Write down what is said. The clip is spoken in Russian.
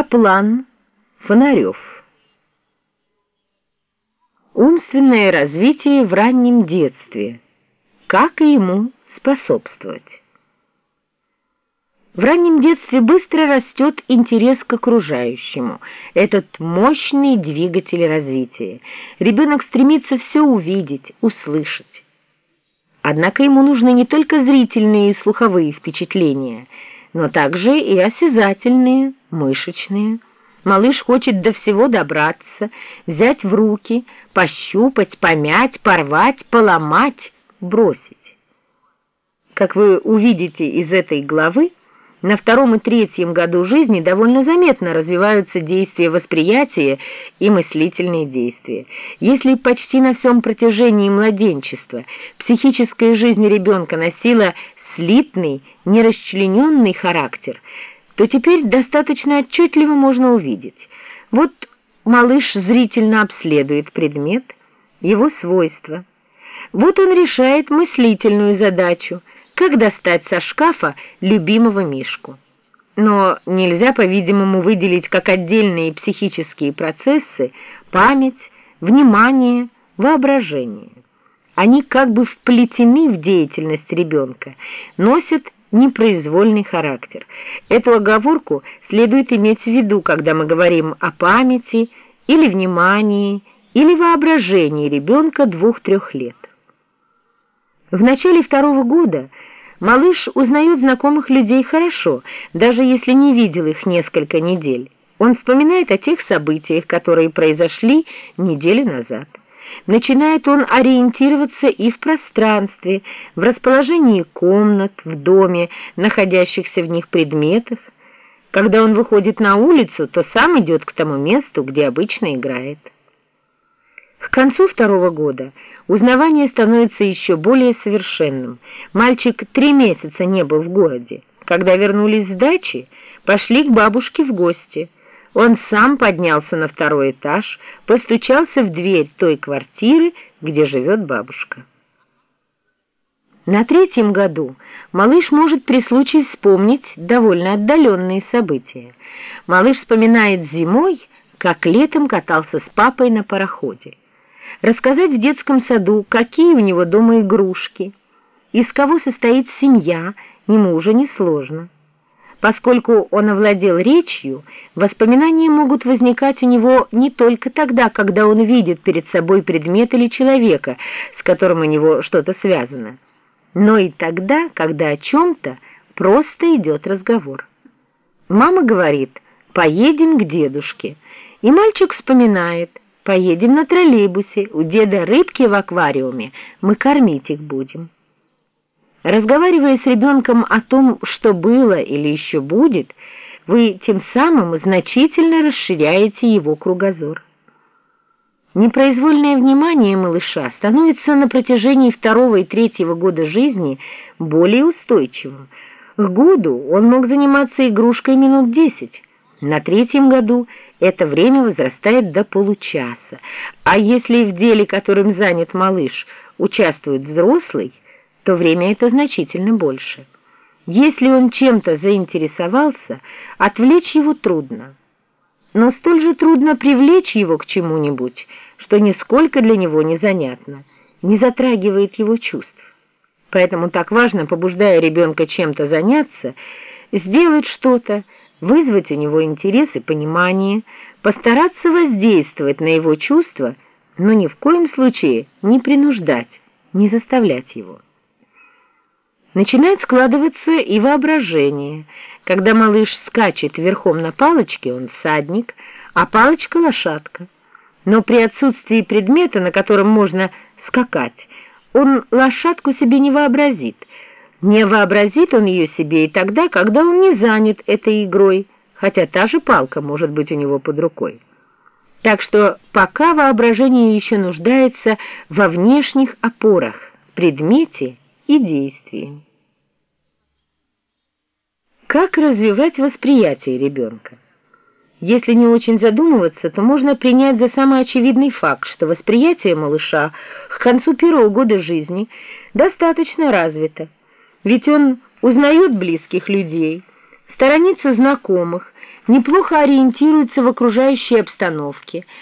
Каплан, Фонарев. Умственное развитие в раннем детстве. Как ему способствовать? В раннем детстве быстро растет интерес к окружающему. Этот мощный двигатель развития. Ребенок стремится все увидеть, услышать. Однако ему нужны не только зрительные и слуховые впечатления, но также и осязательные, мышечные. Малыш хочет до всего добраться, взять в руки, пощупать, помять, порвать, поломать, бросить. Как вы увидите из этой главы, на втором и третьем году жизни довольно заметно развиваются действия восприятия и мыслительные действия. Если почти на всем протяжении младенчества психическая жизнь ребенка носила слитный, нерасчлененный характер, то теперь достаточно отчетливо можно увидеть. Вот малыш зрительно обследует предмет, его свойства. Вот он решает мыслительную задачу, как достать со шкафа любимого мишку. Но нельзя, по-видимому, выделить как отдельные психические процессы память, внимание, воображение они как бы вплетены в деятельность ребенка, носят непроизвольный характер. Эту оговорку следует иметь в виду, когда мы говорим о памяти или внимании, или воображении ребенка двух-трех лет. В начале второго года малыш узнает знакомых людей хорошо, даже если не видел их несколько недель. Он вспоминает о тех событиях, которые произошли неделю назад. Начинает он ориентироваться и в пространстве, в расположении комнат, в доме, находящихся в них предметов. Когда он выходит на улицу, то сам идет к тому месту, где обычно играет. К концу второго года узнавание становится еще более совершенным. Мальчик три месяца не был в городе. Когда вернулись с дачи, пошли к бабушке в гости – он сам поднялся на второй этаж, постучался в дверь той квартиры, где живет бабушка. На третьем году малыш может при случае вспомнить довольно отдаленные события. Малыш вспоминает зимой, как летом катался с папой на пароходе. Рассказать в детском саду, какие у него дома игрушки, из кого состоит семья, ему уже несложно. Поскольку он овладел речью, воспоминания могут возникать у него не только тогда, когда он видит перед собой предмет или человека, с которым у него что-то связано, но и тогда, когда о чем-то просто идет разговор. Мама говорит «поедем к дедушке», и мальчик вспоминает «поедем на троллейбусе, у деда рыбки в аквариуме, мы кормить их будем». Разговаривая с ребенком о том, что было или еще будет, вы тем самым значительно расширяете его кругозор. Непроизвольное внимание малыша становится на протяжении второго и третьего года жизни более устойчивым. К году он мог заниматься игрушкой минут десять. На третьем году это время возрастает до получаса. А если в деле, которым занят малыш, участвует взрослый, то время это значительно больше. Если он чем-то заинтересовался, отвлечь его трудно. Но столь же трудно привлечь его к чему-нибудь, что нисколько для него не занятно, не затрагивает его чувств. Поэтому так важно, побуждая ребенка чем-то заняться, сделать что-то, вызвать у него интерес и понимание, постараться воздействовать на его чувства, но ни в коем случае не принуждать, не заставлять его. Начинает складываться и воображение. Когда малыш скачет верхом на палочке, он всадник, а палочка — лошадка. Но при отсутствии предмета, на котором можно скакать, он лошадку себе не вообразит. Не вообразит он ее себе и тогда, когда он не занят этой игрой, хотя та же палка может быть у него под рукой. Так что пока воображение еще нуждается во внешних опорах, предмете и действии. Как развивать восприятие ребенка? Если не очень задумываться, то можно принять за самый очевидный факт, что восприятие малыша к концу первого года жизни достаточно развито. Ведь он узнает близких людей, сторонится знакомых, неплохо ориентируется в окружающей обстановке,